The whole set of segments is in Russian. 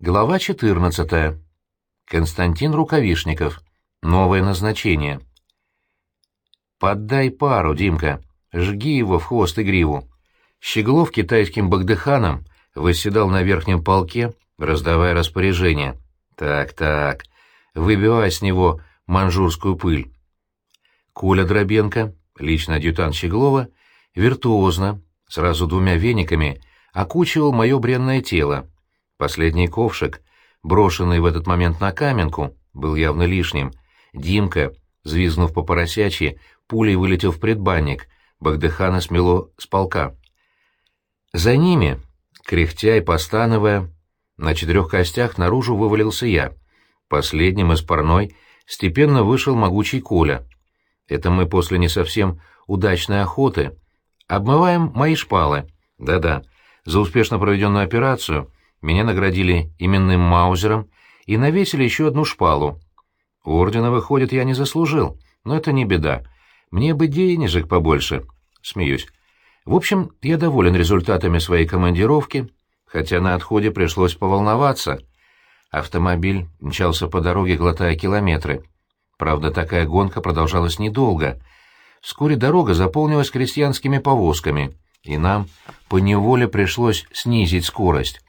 Глава 14. Константин Рукавишников. Новое назначение. «Поддай пару, Димка. Жги его в хвост и гриву». Щеглов китайским багдыханом восседал на верхнем полке, раздавая распоряжения. «Так-так, выбивай с него манжурскую пыль». Коля Дробенко, лично адъютант Щеглова, виртуозно, сразу двумя вениками, окучивал мое бренное тело, Последний ковшик, брошенный в этот момент на каменку, был явно лишним. Димка, взвизгнув по поросячьи, пулей вылетел в предбанник, Багдыхана смело с полка. За ними, кряхтя и постановая, на четырех костях наружу вывалился я. Последним из парной степенно вышел могучий Коля. Это мы после не совсем удачной охоты. Обмываем мои шпалы. Да-да, за успешно проведенную операцию меня наградили именным маузером и навесили еще одну шпалу. Ордена, выходит, я не заслужил, но это не беда. Мне бы денежек побольше. Смеюсь. В общем, я доволен результатами своей командировки, хотя на отходе пришлось поволноваться. Автомобиль мчался по дороге, глотая километры. Правда, такая гонка продолжалась недолго. Вскоре дорога заполнилась крестьянскими повозками, и нам поневоле пришлось снизить скорость.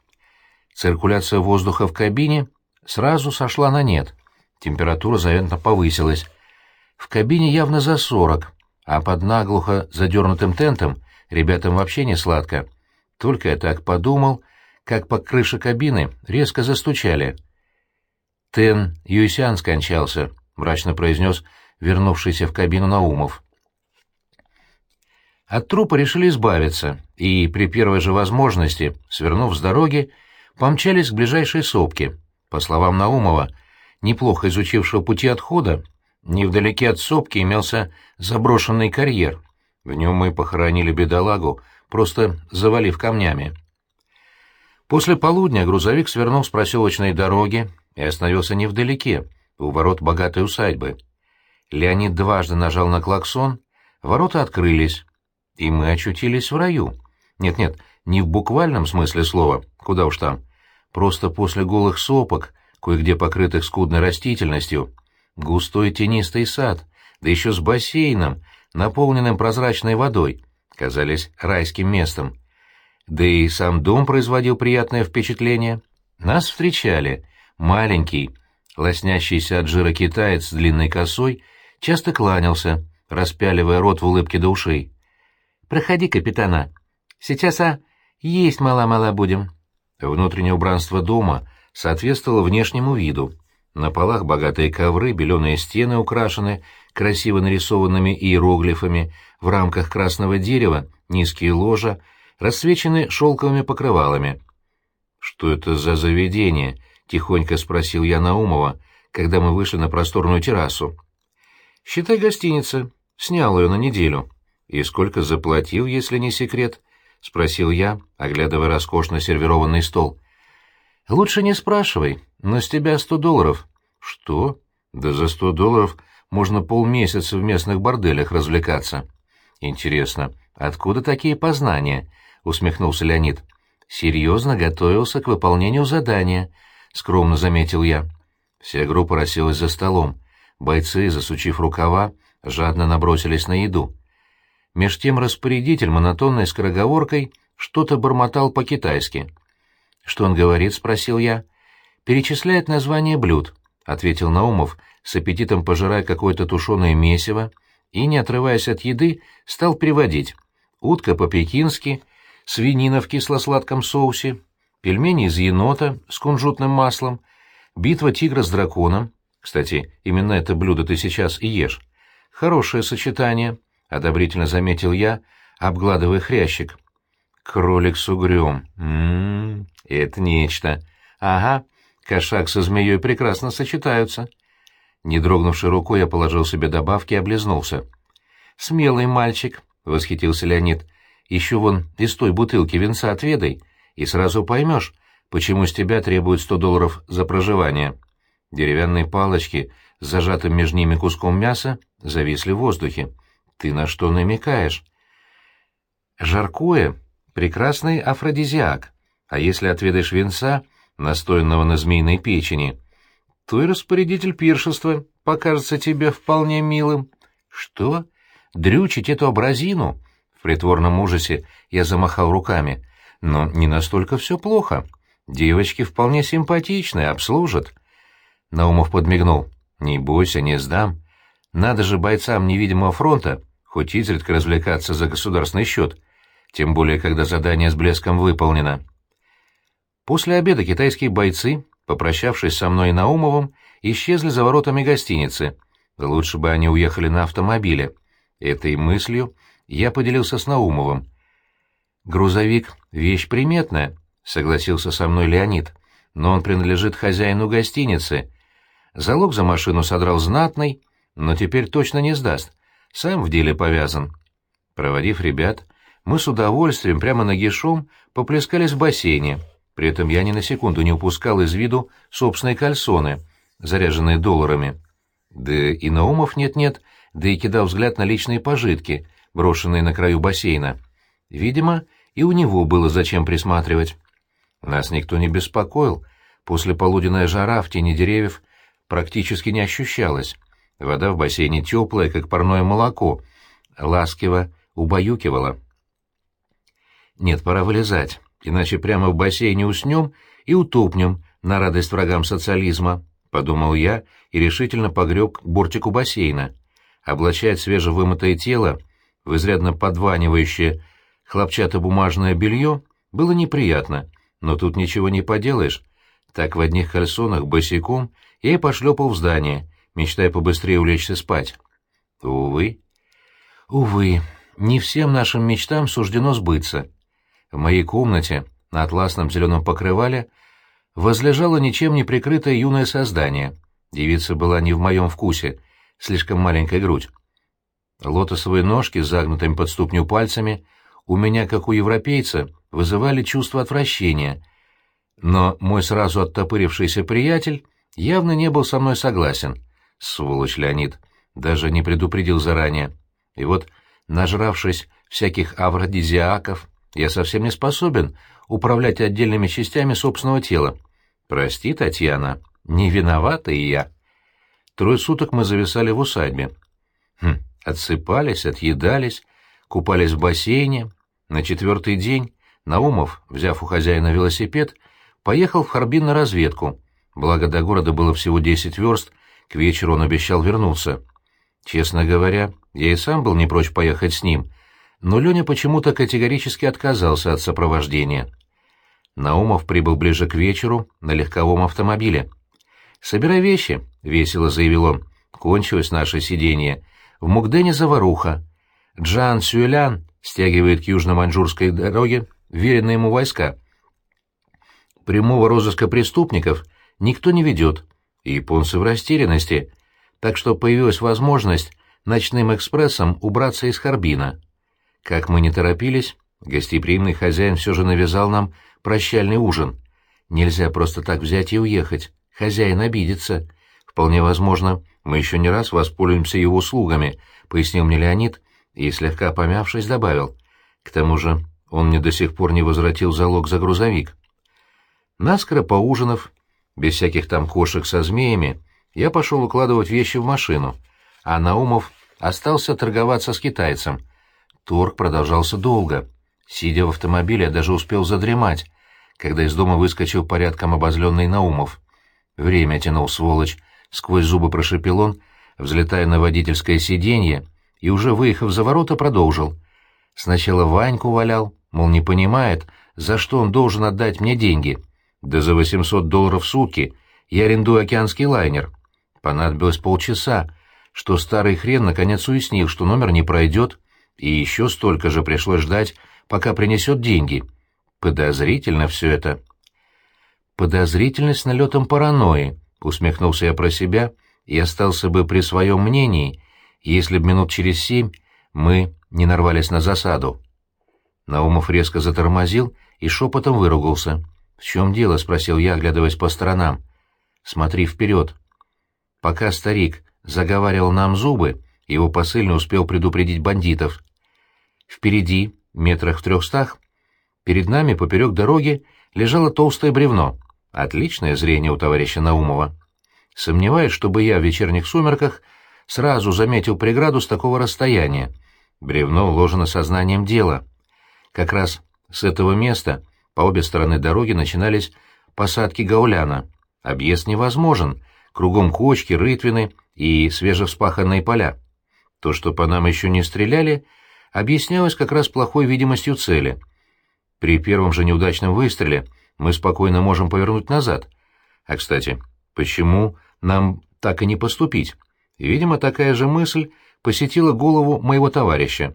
Циркуляция воздуха в кабине сразу сошла на нет. Температура заметно повысилась. В кабине явно за сорок, а под наглухо задернутым тентом ребятам вообще не сладко. Только я так подумал, как по крыше кабины резко застучали. «Тен Юйсян скончался», — мрачно произнес вернувшийся в кабину Наумов. От трупа решили избавиться, и при первой же возможности, свернув с дороги, помчались к ближайшей сопке. По словам Наумова, неплохо изучившего пути отхода, невдалеке от сопки имелся заброшенный карьер. В нем мы похоронили бедолагу, просто завалив камнями. После полудня грузовик свернул с проселочной дороги и остановился невдалеке, у ворот богатой усадьбы. Леонид дважды нажал на клаксон, ворота открылись, и мы очутились в раю. Нет-нет, не в буквальном смысле слова, куда уж там. Просто после голых сопок, кое-где покрытых скудной растительностью, густой тенистый сад, да еще с бассейном, наполненным прозрачной водой, казались райским местом. Да и сам дом производил приятное впечатление. Нас встречали. Маленький, лоснящийся от жира китаец с длинной косой, часто кланялся, распяливая рот в улыбке до ушей. «Проходи, капитана. Сейчас, а, есть мала-мала будем». Внутреннее убранство дома соответствовало внешнему виду. На полах богатые ковры, беленые стены украшены красиво нарисованными иероглифами, в рамках красного дерева низкие ложа, расцвечены шелковыми покрывалами. «Что это за заведение?» — тихонько спросил я Наумова, когда мы вышли на просторную террасу. «Считай гостиница. Снял ее на неделю. И сколько заплатил, если не секрет?» — спросил я, оглядывая роскошно сервированный стол. «Лучше не спрашивай, но с тебя сто долларов». «Что? Да за сто долларов можно полмесяца в местных борделях развлекаться». «Интересно, откуда такие познания?» — усмехнулся Леонид. «Серьезно готовился к выполнению задания», — скромно заметил я. Вся группа расселась за столом. Бойцы, засучив рукава, жадно набросились на еду. Меж тем распорядитель монотонной скороговоркой что-то бормотал по-китайски. «Что он говорит?» — спросил я. «Перечисляет названия блюд», — ответил Наумов, с аппетитом пожирая какое-то тушеное месиво, и, не отрываясь от еды, стал переводить. Утка по-пекински, свинина в кисло-сладком соусе, пельмени из енота с кунжутным маслом, битва тигра с драконом. Кстати, именно это блюдо ты сейчас и ешь. Хорошее сочетание. — одобрительно заметил я, обгладывая хрящик. «Кролик с угрём. М-м, это нечто. Ага, кошак со змеей прекрасно сочетаются». Не дрогнувшей рукой я положил себе добавки и облизнулся. «Смелый мальчик», — восхитился Леонид. «Еще вон из той бутылки винца отведай, и сразу поймешь, почему с тебя требуют сто долларов за проживание». Деревянные палочки с зажатым между ними куском мяса зависли в воздухе. Ты на что намекаешь? Жаркое — прекрасный афродизиак, а если отведаешь венца, настоянного на змеиной печени, то и распорядитель пиршества покажется тебе вполне милым. Что? Дрючить эту образину? В притворном ужасе я замахал руками. Но не настолько все плохо. Девочки вполне симпатичные, обслужат. Наумов подмигнул. «Не бойся, не сдам. Надо же бойцам невидимого фронта хоть изредка развлекаться за государственный счет, тем более, когда задание с блеском выполнено». После обеда китайские бойцы, попрощавшись со мной и Наумовым, исчезли за воротами гостиницы. Лучше бы они уехали на автомобиле. Этой мыслью я поделился с Наумовым. «Грузовик — вещь приметная», — согласился со мной Леонид, «но он принадлежит хозяину гостиницы. Залог за машину содрал знатный, но теперь точно не сдаст. Сам в деле повязан». Проводив ребят, мы с удовольствием прямо нагишом поплескались в бассейне. При этом я ни на секунду не упускал из виду собственные кальсоны, заряженные долларами. Да и Наумов нет-нет, да и кидал взгляд на личные пожитки — брошенные на краю бассейна. Видимо, и у него было зачем присматривать. Нас никто не беспокоил. После полуденная жара в тени деревьев практически не ощущалась. Вода в бассейне теплая, как парное молоко, ласково убаюкивала. Нет, пора вылезать, иначе прямо в бассейне уснем и утопнем на радость врагам социализма, — подумал я и решительно погреб бортику бассейна. Облачать свежевымытое тело в изрядно подванивающее хлопчатобумажное белье было неприятно, но тут ничего не поделаешь. Так в одних кальсонах босиком я и пошлепал в здание, мечтая побыстрее улечься спать. Увы. Увы, не всем нашим мечтам суждено сбыться. В моей комнате на атласном зеленом покрывале возлежало ничем не прикрытое юное создание. Девица была не в моем вкусе, слишком маленькая грудь. Лотосовые ножки с загнутыми под ступню пальцами у меня, как у европейца, вызывали чувство отвращения. Но мой сразу оттопырившийся приятель явно не был со мной согласен. Сволочь Леонид. Даже не предупредил заранее. И вот, нажравшись всяких авродизиаков, я совсем не способен управлять отдельными частями собственного тела. Прости, Татьяна, не виновата и я. Трое суток мы зависали в усадьбе. Хм, Отсыпались, отъедались, купались в бассейне. На четвертый день Наумов, взяв у хозяина велосипед, поехал в Харбин на разведку. Благо до города было всего десять верст, к вечеру он обещал вернуться. Честно говоря, я и сам был не прочь поехать с ним, но Леня почему-то категорически отказался от сопровождения. Наумов прибыл ближе к вечеру на легковом автомобиле. «Собирай вещи», — весело заявил он. «Кончилось наше сиденье. В Мугдене заваруха. Джан Сюэлян стягивает к южно-маньчжурской дороге веренные ему войска. Прямого розыска преступников никто не ведет, и японцы в растерянности, так что появилась возможность ночным экспрессом убраться из Харбина. Как мы не торопились, гостеприимный хозяин все же навязал нам прощальный ужин. Нельзя просто так взять и уехать, хозяин обидится. Вполне возможно, мы еще не раз воспользуемся его услугами, — пояснил мне Леонид и, слегка помявшись, добавил. К тому же он мне до сих пор не возвратил залог за грузовик. Наскоро поужинав, без всяких там кошек со змеями, я пошел укладывать вещи в машину, а Наумов остался торговаться с китайцем. Торг продолжался долго. Сидя в автомобиле, я даже успел задремать, когда из дома выскочил порядком обозленный Наумов. Время тянул, сволочь, — сквозь зубы прошепел он, взлетая на водительское сиденье, и уже выехав за ворота, продолжил. Сначала Ваньку валял, мол, не понимает, за что он должен отдать мне деньги. Да за 800 долларов в сутки я арендую океанский лайнер. Понадобилось полчаса, что старый хрен наконец уяснил, что номер не пройдет, и еще столько же пришлось ждать, пока принесет деньги. Подозрительно все это. Подозрительность налетом паранойи, — усмехнулся я про себя и остался бы при своем мнении, если б минут через семь мы не нарвались на засаду. Наумов резко затормозил и шепотом выругался. «В чем дело?» — спросил я, оглядываясь по сторонам. «Смотри вперед». Пока старик заговаривал нам зубы, его посыльный успел предупредить бандитов. Впереди, метрах в трехстах, перед нами поперек дороги лежало толстое бревно. Отличное зрение у товарища Наумова. Сомневаюсь, чтобы я в вечерних сумерках сразу заметил преграду с такого расстояния. Бревно уложено сознанием дела. Как раз с этого места по обе стороны дороги начинались посадки гауляна. Объезд невозможен, кругом кочки, рытвины и свежевспаханные поля. То, что по нам еще не стреляли, объяснялось как раз плохой видимостью цели. При первом же неудачном выстреле мы спокойно можем повернуть назад. А, кстати, почему нам так и не поступить? Видимо, такая же мысль посетила голову моего товарища.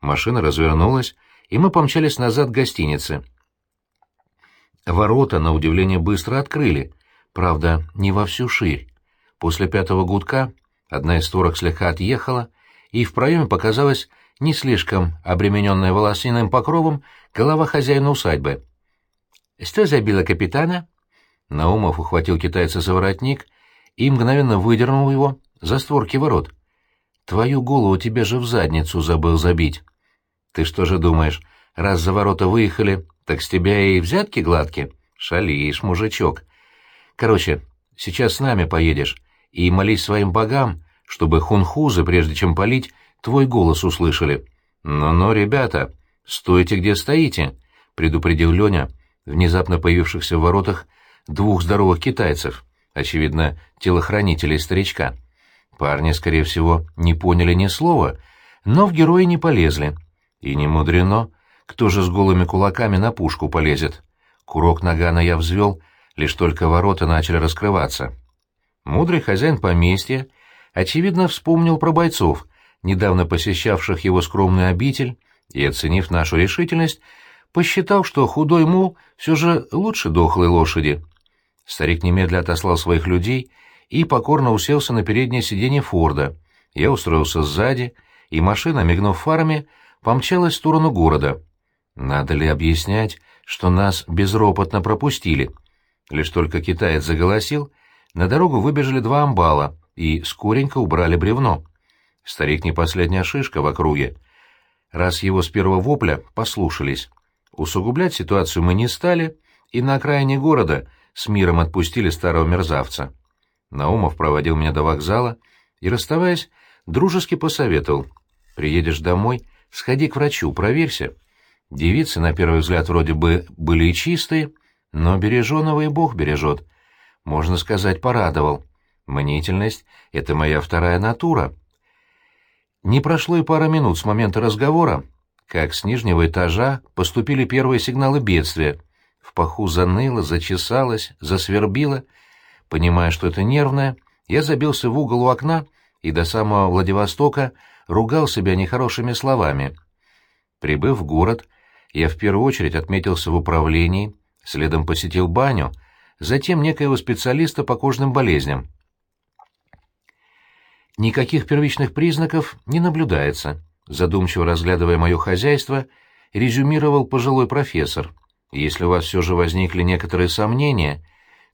Машина развернулась, и мы помчались назад к гостинице. Ворота, на удивление, быстро открыли, правда, не во всю ширь. После пятого гудка одна из створок слегка отъехала, и в проеме показалась не слишком обремененная волосяным покровом голова хозяина усадьбы. «Что забило капитана?» Наумов ухватил китайца за воротник и мгновенно выдернул его за створки ворот. «Твою голову тебе же в задницу забыл забить. Ты что же думаешь, раз за ворота выехали, так с тебя и взятки гладки? Шалишь, мужичок. Короче, сейчас с нами поедешь и молись своим богам, чтобы хунхузы, прежде чем палить, твой голос услышали. «Ну-ну, ребята, стойте, где стоите», — предупредил Леня, внезапно появившихся в воротах двух здоровых китайцев, очевидно, телохранителей старичка. Парни, скорее всего, не поняли ни слова, но в герои не полезли. И не мудрено, кто же с голыми кулаками на пушку полезет. Курок нагана я взвел, лишь только ворота начали раскрываться. Мудрый хозяин поместья, очевидно, вспомнил про бойцов, недавно посещавших его скромный обитель, и, оценив нашу решительность, посчитал, что худой мул все же лучше дохлой лошади. Старик немедля отослал своих людей и покорно уселся на переднее сиденье Форда. Я устроился сзади, и машина, мигнув фарами, помчалась в сторону города. Надо ли объяснять, что нас безропотно пропустили? Лишь только китаец заголосил, на дорогу выбежали два амбала и скоренько убрали бревно. Старик не последняя шишка в округе. Раз его с первого вопля послушались. Усугублять ситуацию мы не стали, и на окраине города с миром отпустили старого мерзавца. Наумов проводил меня до вокзала и, расставаясь, дружески посоветовал. «Приедешь домой, сходи к врачу, проверься. Девицы, на первый взгляд, вроде бы были и чистые, но береженого и Бог бережет. Можно сказать, порадовал. Мнительность — это моя вторая натура». Не прошло и пара минут с момента разговора, как с нижнего этажа поступили первые сигналы бедствия. В паху заныло, зачесалось, засвербило. Понимая, что это нервное, я забился в угол у окна и до самого Владивостока ругал себя нехорошими словами. Прибыв в город, я в первую очередь отметился в управлении, следом посетил баню, затем некоего специалиста по кожным болезням. Никаких первичных признаков не наблюдается, задумчиво разглядывая мое хозяйство, резюмировал пожилой профессор. Если у вас все же возникли некоторые сомнения,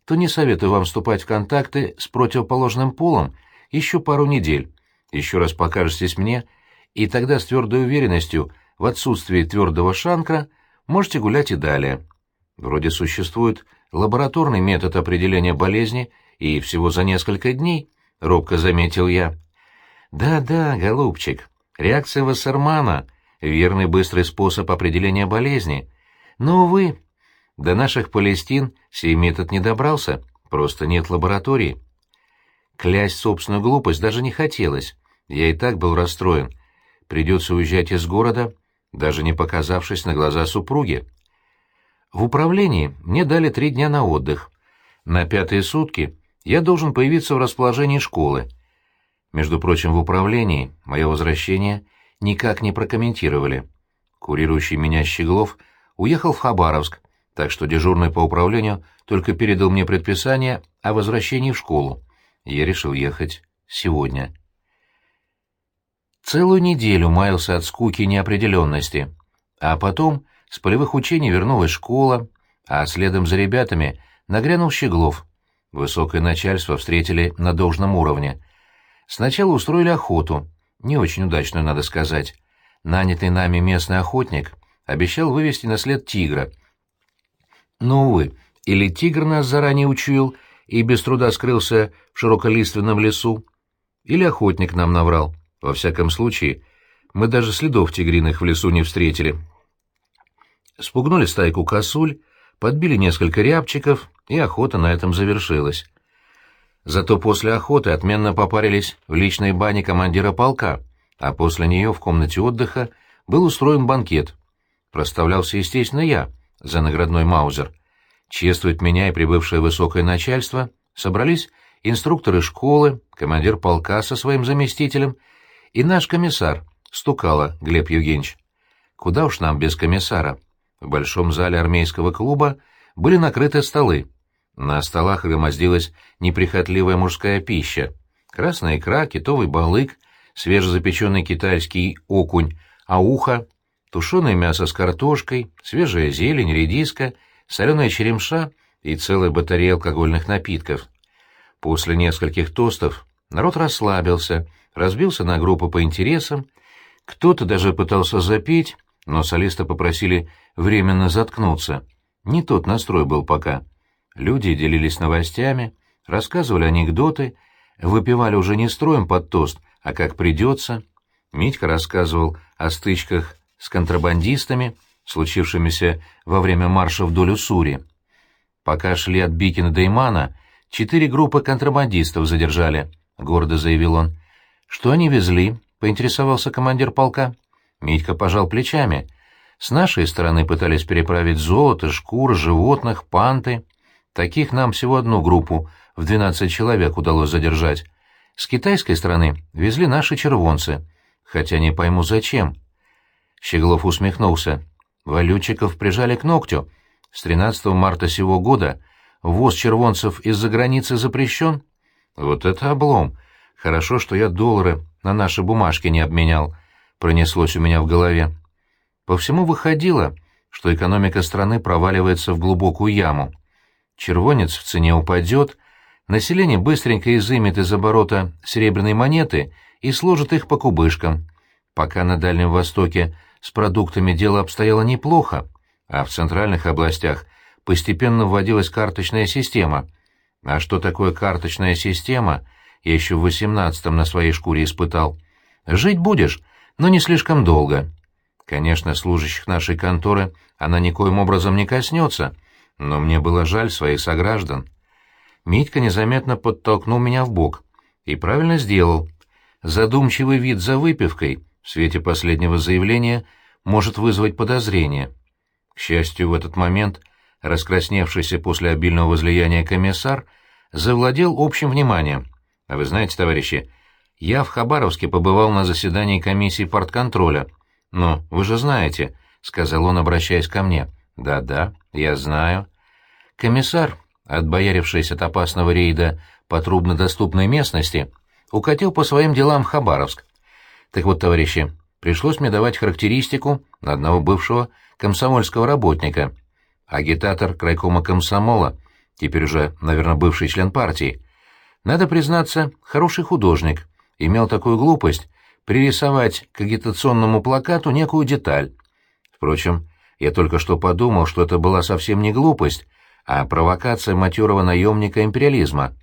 то не советую вам вступать в контакты с противоположным полом еще пару недель. Еще раз покажетесь мне, и тогда с твердой уверенностью в отсутствии твердого шанкра можете гулять и далее. Вроде существует лабораторный метод определения болезни, и всего за несколько дней — робко заметил я. «Да-да, голубчик, реакция Вассермана — верный быстрый способ определения болезни. Но, увы, до наших Палестин сей метод не добрался, просто нет лаборатории». Клясть собственную глупость даже не хотелось, я и так был расстроен. Придется уезжать из города, даже не показавшись на глаза супруги. В управлении мне дали три дня на отдых. На пятые сутки я должен появиться в расположении школы. Между прочим, в управлении мое возвращение никак не прокомментировали. Курирующий меня Щеглов уехал в Хабаровск, так что дежурный по управлению только передал мне предписание о возвращении в школу. Я решил ехать сегодня. Целую неделю маялся от скуки и неопределенности, а потом с полевых учений вернулась школа, а следом за ребятами нагрянул Щеглов — Высокое начальство встретили на должном уровне. Сначала устроили охоту, не очень удачную, надо сказать. Нанятый нами местный охотник обещал вывести на след тигра. Но, увы, Или тигр нас заранее учуял и без труда скрылся в широколиственном лесу? Или охотник нам наврал? Во всяком случае, мы даже следов тигриных в лесу не встретили. Спугнули стайку косуль, подбили несколько рябчиков, и охота на этом завершилась. Зато после охоты отменно попарились в личной бане командира полка, а после нее в комнате отдыха был устроен банкет. Проставлялся, естественно, я, за наградной маузер. Чествовать меня и прибывшее высокое начальство собрались инструкторы школы, командир полка со своим заместителем и наш комиссар, Стукало Глеб Евгеньевич. Куда уж нам без комиссара? В большом зале армейского клуба были накрыты столы. На столах громоздилась неприхотливая мужская пища. Красная икра, китовый балык, свежезапеченный китайский окунь, ауха, тушеное мясо с картошкой, свежая зелень, редиска, соленая черемша и целая батарея алкогольных напитков. После нескольких тостов народ расслабился, разбился на группы по интересам, кто-то даже пытался запеть, но солиста попросили временно заткнуться. Не тот настрой был пока. Люди делились новостями, рассказывали анекдоты, выпивали уже не строем под тост, а как придется. Митька рассказывал о стычках с контрабандистами, случившимися во время марша вдоль Уссури. Пока шли от Бикина до Имана, четыре группы контрабандистов задержали, — гордо заявил он. — Что они везли? — поинтересовался командир полка. Митька пожал плечами. С нашей стороны пытались переправить золото, шкуры, животных, панты. Таких нам всего одну группу в двенадцать человек удалось задержать. С китайской стороны везли наши червонцы, хотя не пойму зачем. Щеглов усмехнулся. Валютчиков прижали к ногтю. С 13 марта сего года ввоз червонцев из-за границы запрещен. Вот это облом. Хорошо, что я доллары на наши бумажки не обменял, пронеслось у меня в голове. По всему выходило, что экономика страны проваливается в глубокую яму. Червонец в цене упадет, население быстренько изымет из оборота серебряные монеты и сложит их по кубышкам. Пока на Дальнем Востоке с продуктами дело обстояло неплохо, а в центральных областях постепенно вводилась карточная система. А что такое карточная система, я еще в восемнадцатом на своей шкуре испытал. Жить будешь, но не слишком долго. Конечно, служащих нашей конторы она никоим образом не коснется, но мне было жаль своих сограждан. Митька незаметно подтолкнул меня в бок и правильно сделал. Задумчивый вид за выпивкой в свете последнего заявления может вызвать подозрение. К счастью, в этот момент раскрасневшийся после обильного возлияния комиссар завладел общим вниманием. А вы знаете, товарищи, я в Хабаровске побывал на заседании комиссии портконтроля. Но вы же знаете, — сказал он, обращаясь ко мне. Да-да, я знаю. Комиссар, отбоярившись от опасного рейда по труднодоступной местности, укатил по своим делам в Хабаровск. Так вот, товарищи, пришлось мне давать характеристику на одного бывшего комсомольского работника. Агитатор крайкома комсомола, теперь уже, наверное, бывший член партии, надо признаться, хороший художник. Имел такую глупость пририсовать к агитационному плакату некую деталь. Впрочем, я только что подумал, что это была совсем не глупость, а провокация матерого наемника империализма.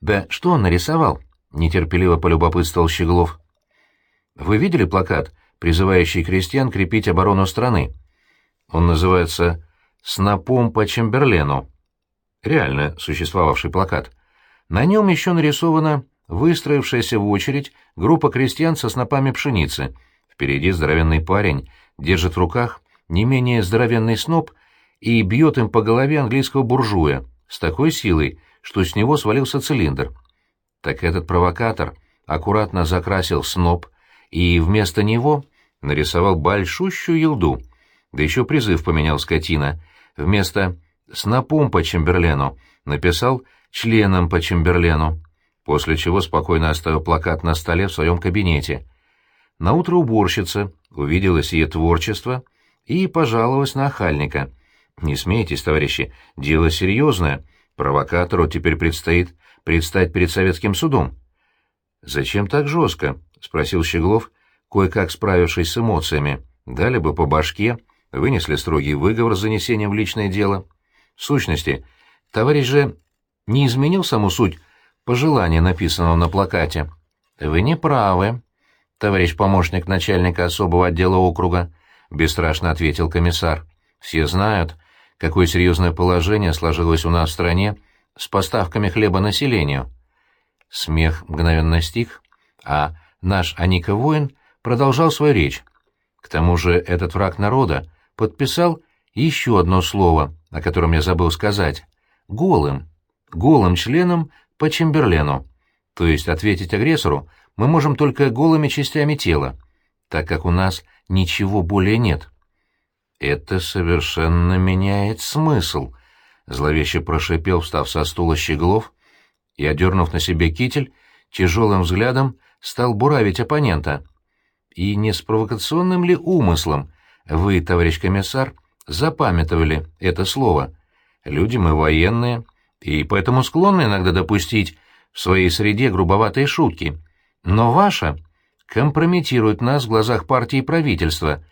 «Да что он нарисовал?» — нетерпеливо полюбопытствовал Щеглов. «Вы видели плакат, призывающий крестьян крепить оборону страны? Он называется «Снопом по Чемберлену». Реально существовавший плакат. На нем еще нарисована выстроившаяся в очередь группа крестьян со снопами пшеницы. Впереди здоровенный парень держит в руках не менее здоровенный сноп и бьет им по голове английского буржуя с такой силой, что с него свалился цилиндр. Так этот провокатор аккуратно закрасил сноп и вместо него нарисовал большущую елду, да еще призыв поменял скотина. Вместо «снопом по Чемберлену» написал членом по Чемберлену, после чего спокойно оставил плакат на столе в своем кабинете. Наутро уборщица увидела сие творчество и пожаловалась на охальника. «Не смейтесь, товарищи, дело серьезное. Провокатору теперь предстоит предстать перед советским судом». «Зачем так жестко?» — спросил Щеглов, кое-как справившись с эмоциями. «Дали бы по башке, вынесли строгий выговор с занесением в личное дело». В сущности, товарищ же не изменил саму суть пожелания, написанного на плакате. Вы не правы, товарищ помощник начальника особого отдела округа, бесстрашно ответил комиссар. Все знают, какое серьезное положение сложилось у нас в стране с поставками хлеба населению. Смех мгновенно стих, а наш Аника воин продолжал свою речь. К тому же этот враг народа подписал еще одно слово, о котором я забыл сказать. Голым. Голым членом по Чемберлену. То есть ответить агрессору мы можем только голыми частями тела, так как у нас ничего более нет. «Это совершенно меняет смысл», — зловеще прошипел, встав со стула Щеглов, и, одернув на себе китель, тяжелым взглядом стал буравить оппонента. «И не с провокационным ли умыслом вы, товарищ комиссар, запамятовали это слово? Люди мы военные, и поэтому склонны иногда допустить в своей среде грубоватые шутки. Но ваша компрометирует нас в глазах партии и правительства,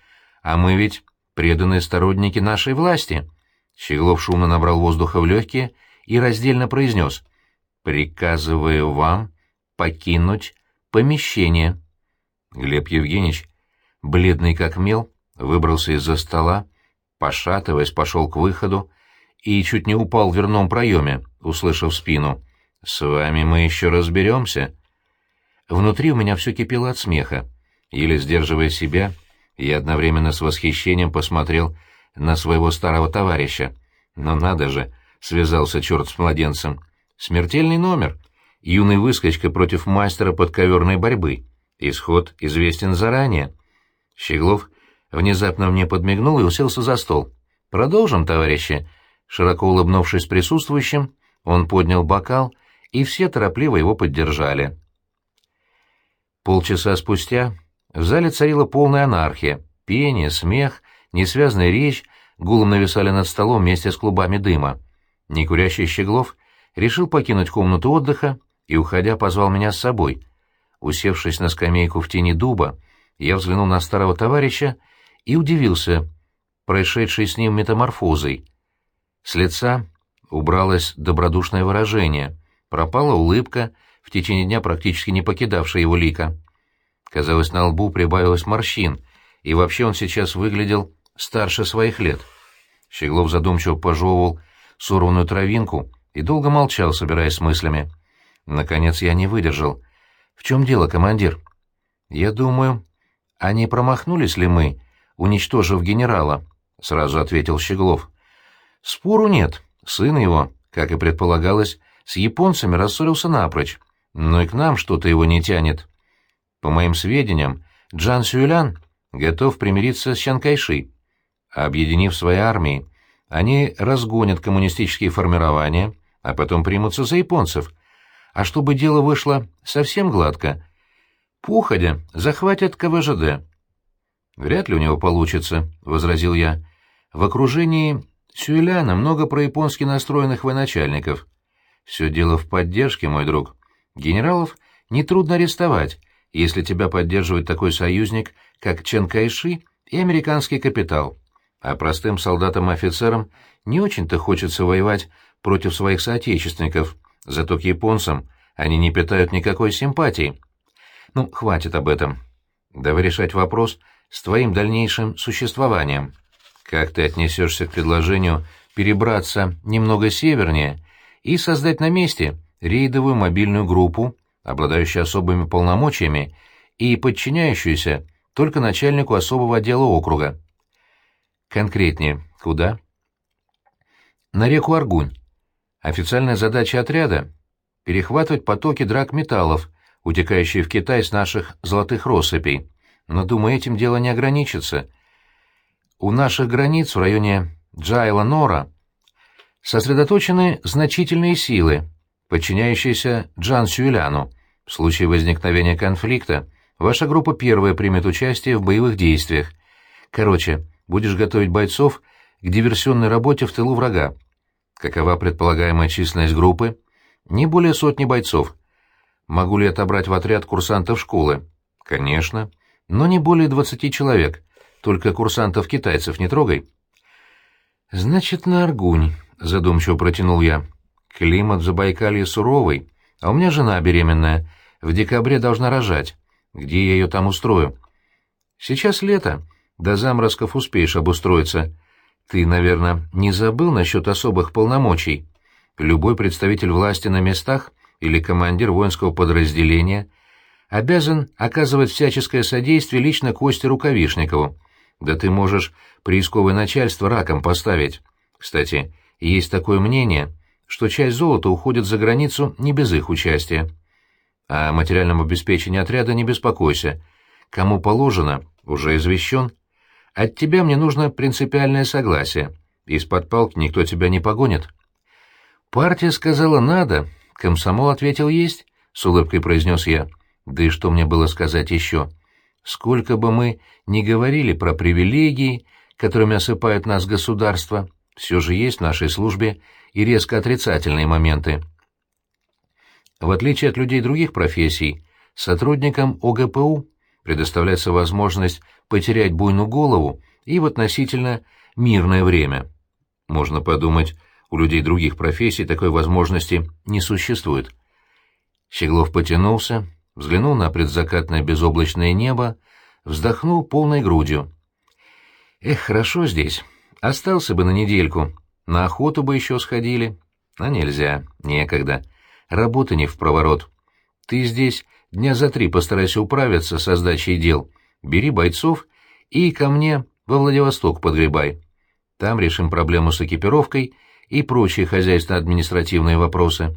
а мы ведь преданные сторонники нашей власти». Щеглов шумно набрал воздуха в легкие и раздельно произнес «Приказываю вам покинуть помещение». Глеб Евгеньевич, бледный как мел, выбрался из-за стола, пошатываясь, пошел к выходу и чуть не упал в дверном проеме, услышав спину. «С вами мы еще разберемся». Внутри у меня все кипело от смеха. Еле сдерживая себя, я одновременно с восхищением посмотрел на своего старого товарища. Но надо же, связался черт с младенцем. Смертельный номер. Юный выскочка против мастера подковерной борьбы. Исход известен заранее. Щеглов внезапно мне подмигнул и уселся за стол. «Продолжим, товарищи?» Широко улыбнувшись присутствующим, он поднял бокал, и все торопливо его поддержали. Полчаса спустя в зале царила полная анархия. Пение, смех, несвязная речь гулом нависали над столом вместе с клубами дыма. Некурящий Щеглов решил покинуть комнату отдыха и, уходя, позвал меня с собой. Усевшись на скамейку в тени дуба, я взглянул на старого товарища и удивился происшедшей с ним метаморфозой. С лица убралось добродушное выражение, пропала улыбка, в течение дня практически не покидавшая его лика. Казалось, на лбу прибавилось морщин, и вообще он сейчас выглядел старше своих лет. Щеглов задумчиво пожевывал сорванную травинку и долго молчал, собираясь с мыслями. Наконец я не выдержал. «В чем дело, командир?» «Я думаю, а не промахнулись ли мы, уничтожив генерала?» — сразу ответил Щеглов. «Спору нет. Сын его, как и предполагалось, с японцами рассорился напрочь, но и к нам что-то его не тянет. По моим сведениям, Джан Сюэлян готов примириться с Чанкайши. Объединив свои армии, они разгонят коммунистические формирования, а потом примутся за японцев. А чтобы дело вышло совсем гладко, походя захватят КВЖД. «Вряд ли у него получится», — возразил я. «В окружении Сюэляна много прояпонски настроенных военачальников. Все дело в поддержке, мой друг. Генералов нетрудно арестовать, если тебя поддерживает такой союзник, как Чен Кайши и американский капитал. А простым солдатам офицерам не очень-то хочется воевать против своих соотечественников, зато к японцам они не питают никакой симпатии. Ну, хватит об этом. Давай решать вопрос с твоим дальнейшим существованием. Как ты отнесешься к предложению перебраться немного севернее и создать на месте рейдовую мобильную группу, обладающую особыми полномочиями и подчиняющуюся только начальнику особого отдела округа. Конкретнее, куда? На реку Аргунь. Официальная задача отряда — перехватывать потоки драгметаллов, утекающие в Китай с наших золотых россыпей. Но, думаю, этим дело не ограничится. У наших границ в районе Джайла-Нора сосредоточены значительные силы, подчиняющиеся Джан Сюэляну. В случае возникновения конфликта ваша группа первая примет участие в боевых действиях. Короче, будешь готовить бойцов к диверсионной работе в тылу врага. Какова предполагаемая численность группы? Не более сотни бойцов. Могу ли отобрать в отряд курсантов школы? Конечно. Но не более двадцати человек. Только курсантов-китайцев не трогай. Значит, на Аргунь, — задумчиво протянул я. «Климат в Забайкалье суровый, а у меня жена беременная. В декабре должна рожать. Где я ее там устрою?» «Сейчас лето. До заморозков успеешь обустроиться. Ты, наверное, не забыл насчет особых полномочий? Любой представитель власти на местах или командир воинского подразделения обязан оказывать всяческое содействие лично Косте Рукавишникову. Да ты можешь приисковое начальство раком поставить. Кстати, есть такое мнение, что часть золота уходит за границу не без их участия. О материальном обеспечении отряда не беспокойся. Кому положено, уже извещен. От тебя мне нужно принципиальное согласие. Из-под палки никто тебя не погонит. Партия сказала «надо», комсомол ответил «есть», — с улыбкой произнес я. Да и что мне было сказать еще? Сколько бы мы ни говорили про привилегии, которыми осыпает нас государство, все же есть в нашей службе и резко отрицательные моменты. В отличие от людей других профессий, сотрудникам ОГПУ предоставляется возможность потерять буйную голову и в относительно мирное время. Можно подумать, у людей других профессий такой возможности не существует. Щеглов потянулся, взглянул на предзакатное безоблачное небо, вздохнул полной грудью. «Эх, хорошо здесь. Остался бы на недельку. На охоту бы еще сходили. А нельзя, некогда. Работа не в проворот. Ты здесь дня за три постарайся управиться со сдачей дел. Бери бойцов и ко мне во Владивосток подгребай. Там решим проблему с экипировкой и прочие хозяйственно-административные вопросы».